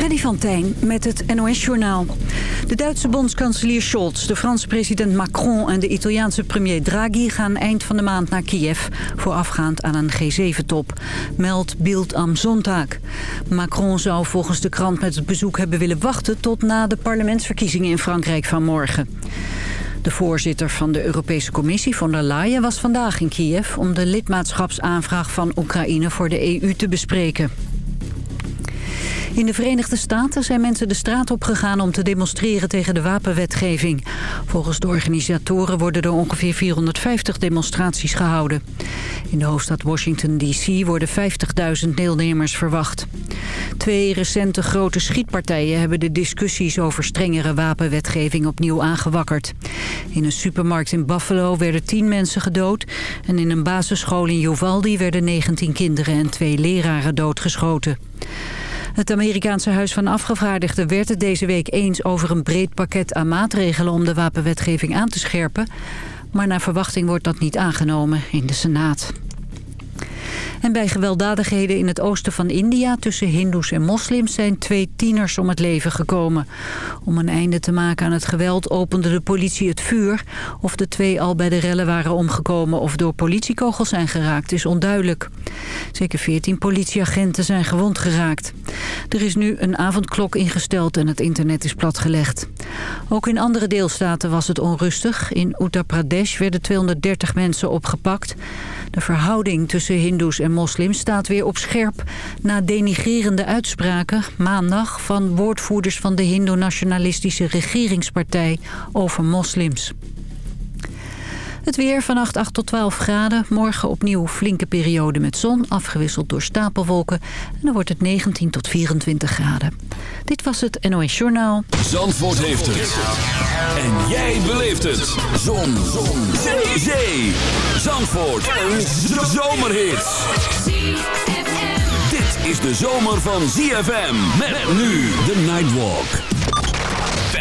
Freddy van Tijn met het NOS-journaal. De Duitse bondskanselier Scholz, de Franse president Macron... en de Italiaanse premier Draghi gaan eind van de maand naar Kiev... voorafgaand aan een G7-top, meldt Bild am Sonntag. Macron zou volgens de krant met het bezoek hebben willen wachten... tot na de parlementsverkiezingen in Frankrijk van morgen. De voorzitter van de Europese Commissie, von der Leyen, was vandaag in Kiev... om de lidmaatschapsaanvraag van Oekraïne voor de EU te bespreken. In de Verenigde Staten zijn mensen de straat opgegaan om te demonstreren tegen de wapenwetgeving. Volgens de organisatoren worden er ongeveer 450 demonstraties gehouden. In de hoofdstad Washington D.C. worden 50.000 deelnemers verwacht. Twee recente grote schietpartijen hebben de discussies over strengere wapenwetgeving opnieuw aangewakkerd. In een supermarkt in Buffalo werden 10 mensen gedood en in een basisschool in Uvalde werden 19 kinderen en twee leraren doodgeschoten. Het Amerikaanse Huis van Afgevaardigden werd het deze week eens over een breed pakket aan maatregelen om de wapenwetgeving aan te scherpen. Maar naar verwachting wordt dat niet aangenomen in de Senaat. En bij gewelddadigheden in het oosten van India tussen hindoes en moslims zijn twee tieners om het leven gekomen. Om een einde te maken aan het geweld opende de politie het vuur. Of de twee al bij de rellen waren omgekomen of door politiekogels zijn geraakt is onduidelijk. Zeker 14 politieagenten zijn gewond geraakt. Er is nu een avondklok ingesteld en het internet is platgelegd. Ook in andere deelstaten was het onrustig. In Uttar Pradesh werden 230 mensen opgepakt. De verhouding tussen hindoes en moslims staat weer op scherp... na denigrerende uitspraken maandag van woordvoerders van de hindoe-nationalistische regeringspartij over moslims. Het weer vannacht 8 tot 12 graden. Morgen opnieuw flinke periode met zon, afgewisseld door stapelwolken. En dan wordt het 19 tot 24 graden. Dit was het NOS Journaal. Zandvoort heeft het. En jij beleeft het. Zon. zon. Zee. Zee. Zandvoort. Een zomerhit. Dit is de zomer van ZFM. Met nu de Nightwalk.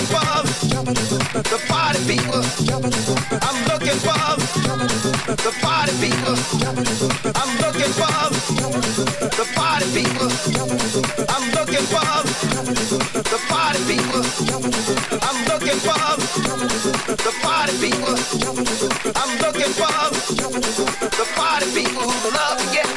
looking for the party people. I'm looking for the party people. I'm looking for the party people. I'm looking for the party people. I'm looking for the party people. I'm looking for the party people who love to get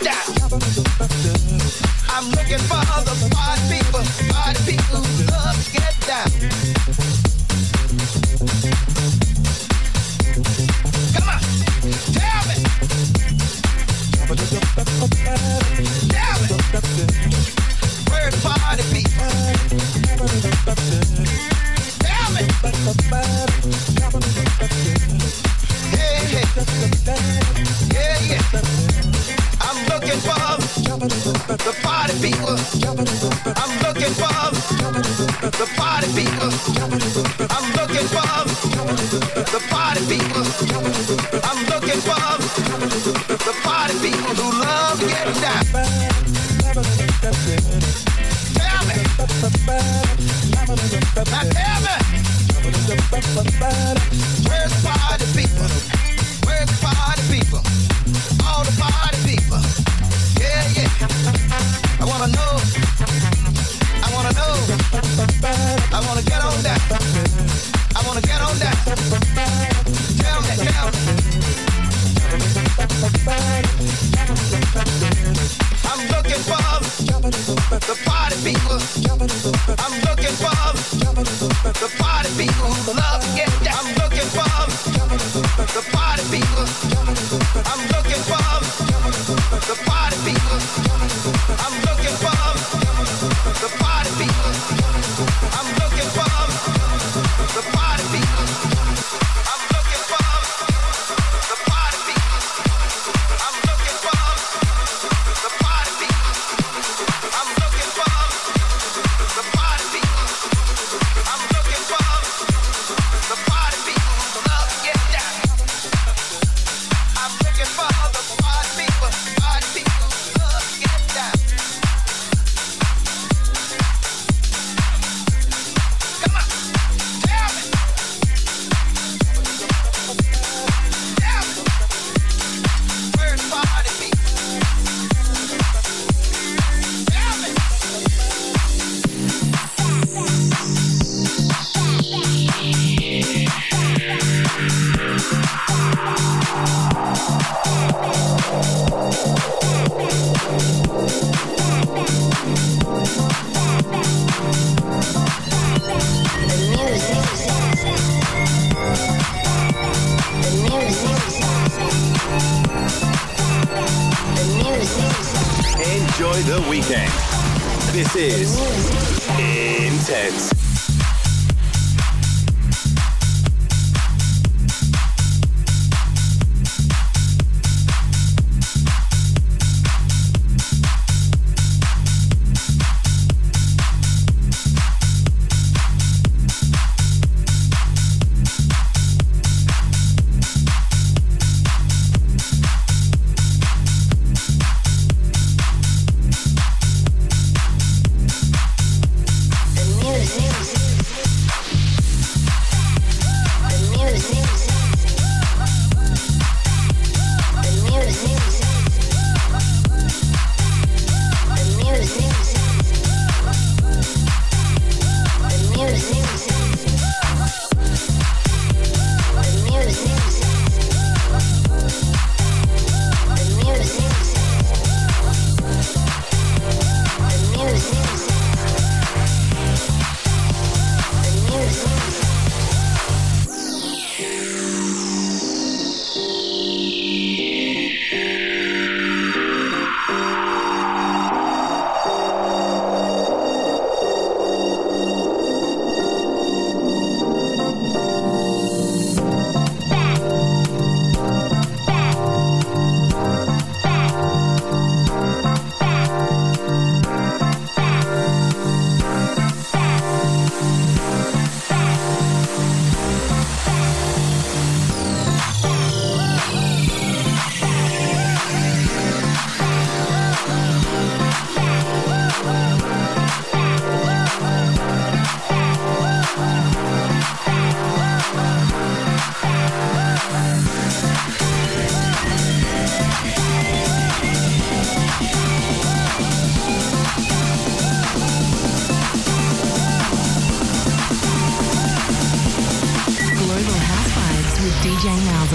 Giang nào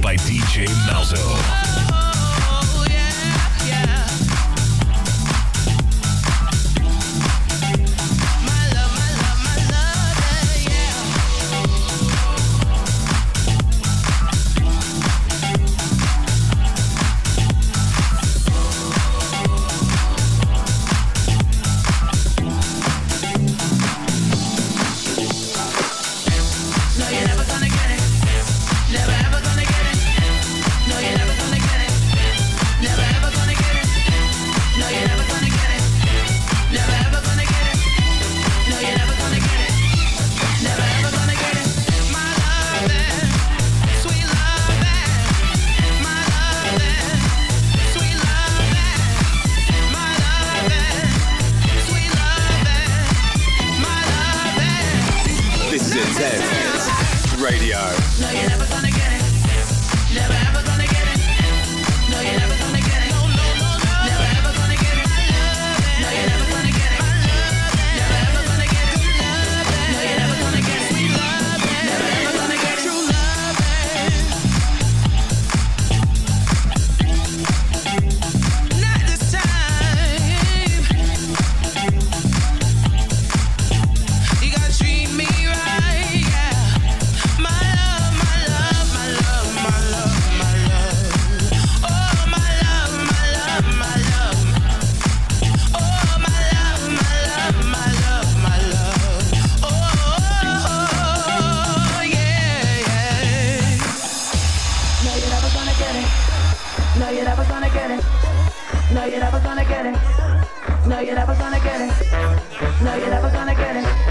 by DJ Malzo. No, you're never gonna get it.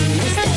Este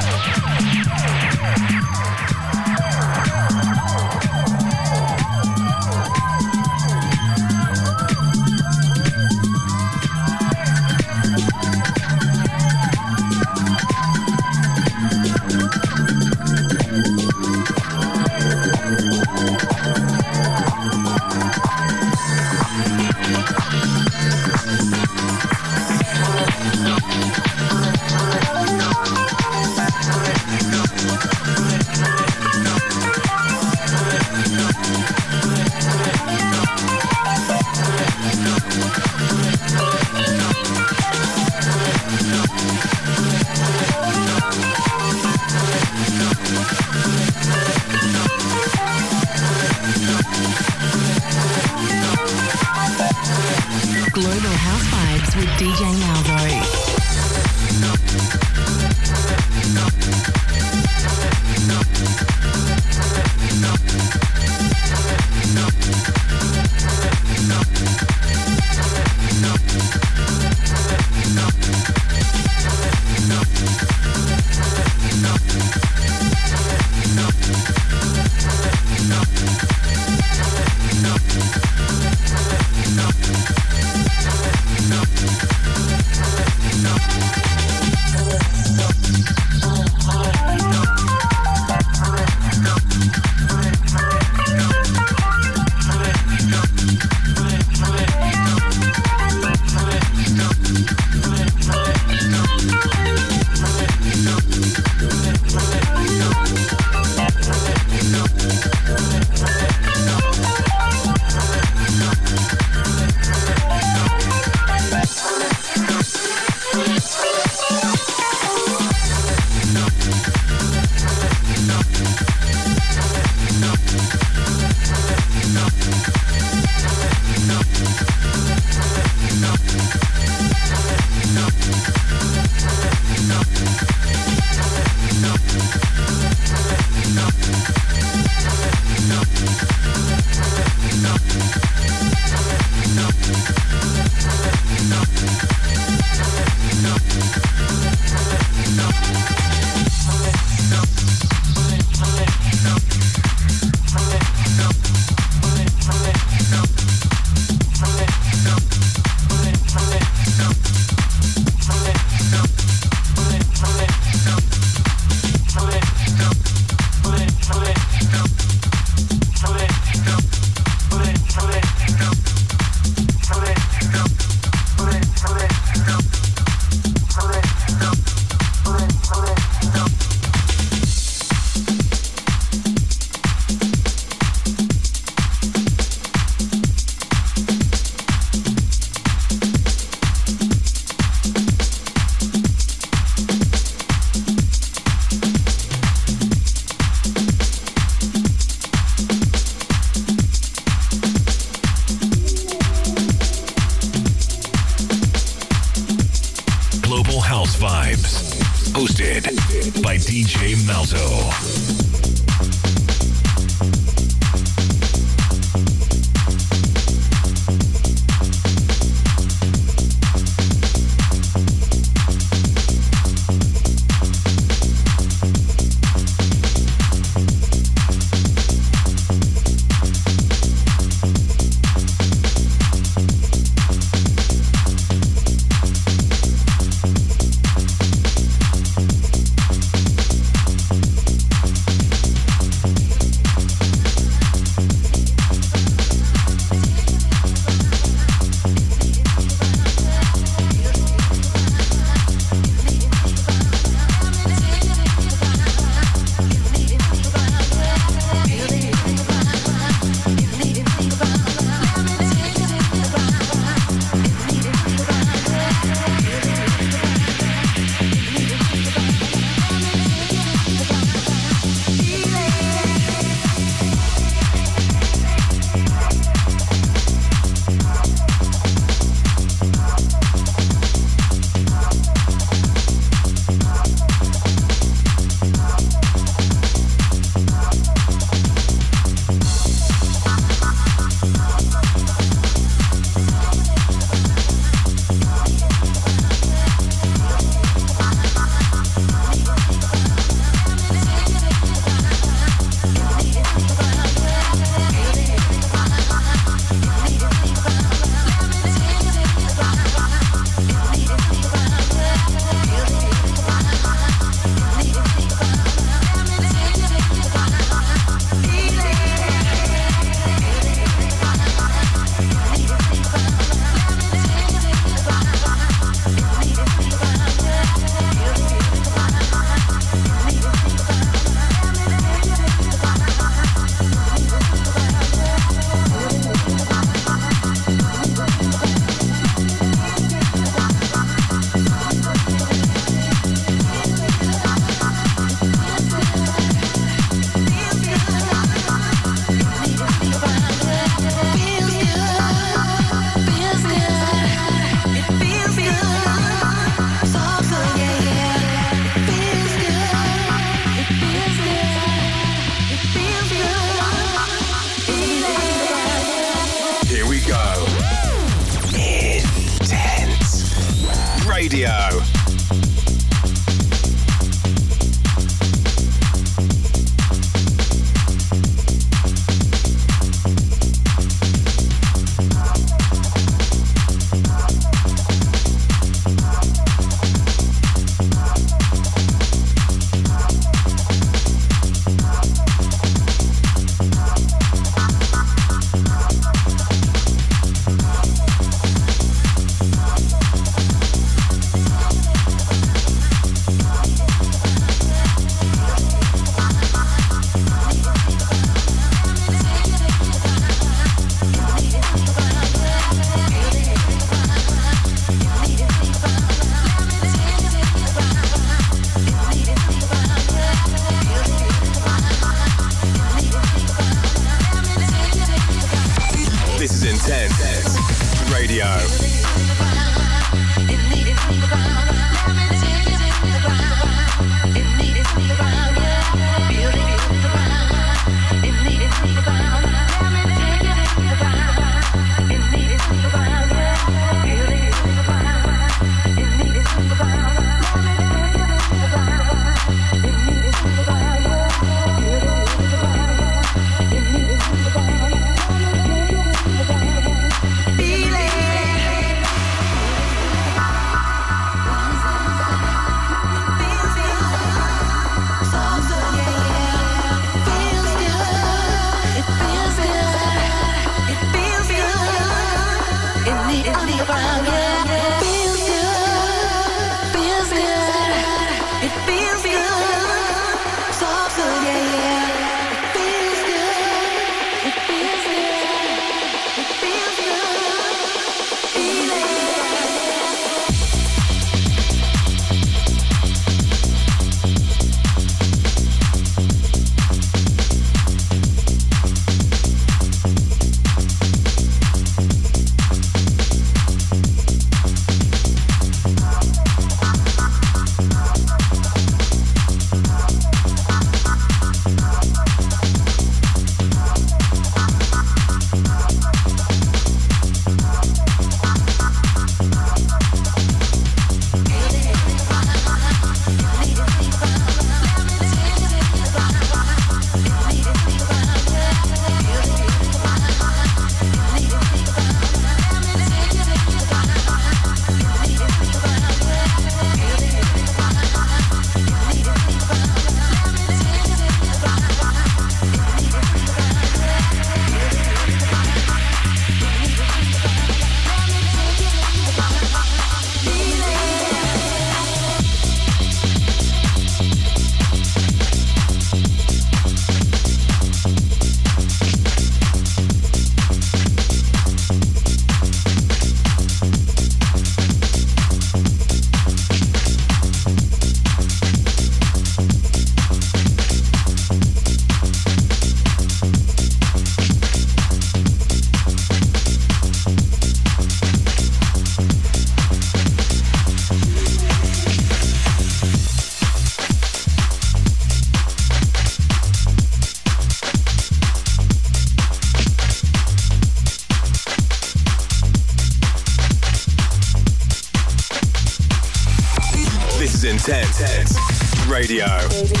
Radio.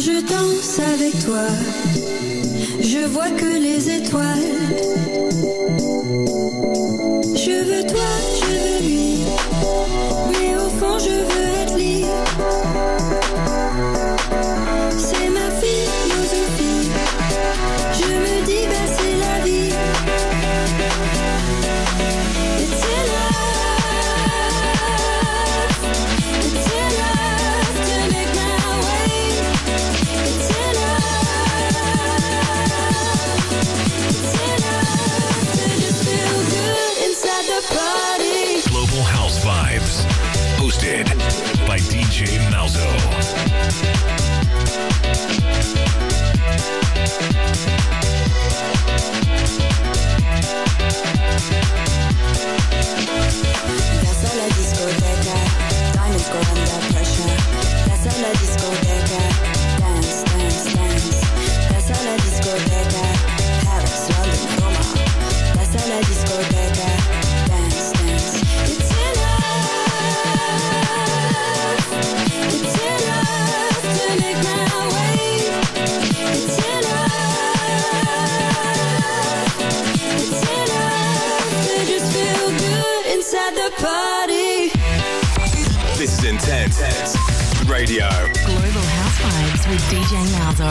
je danse avec toi, je vois que les étoiles DJ Malzo.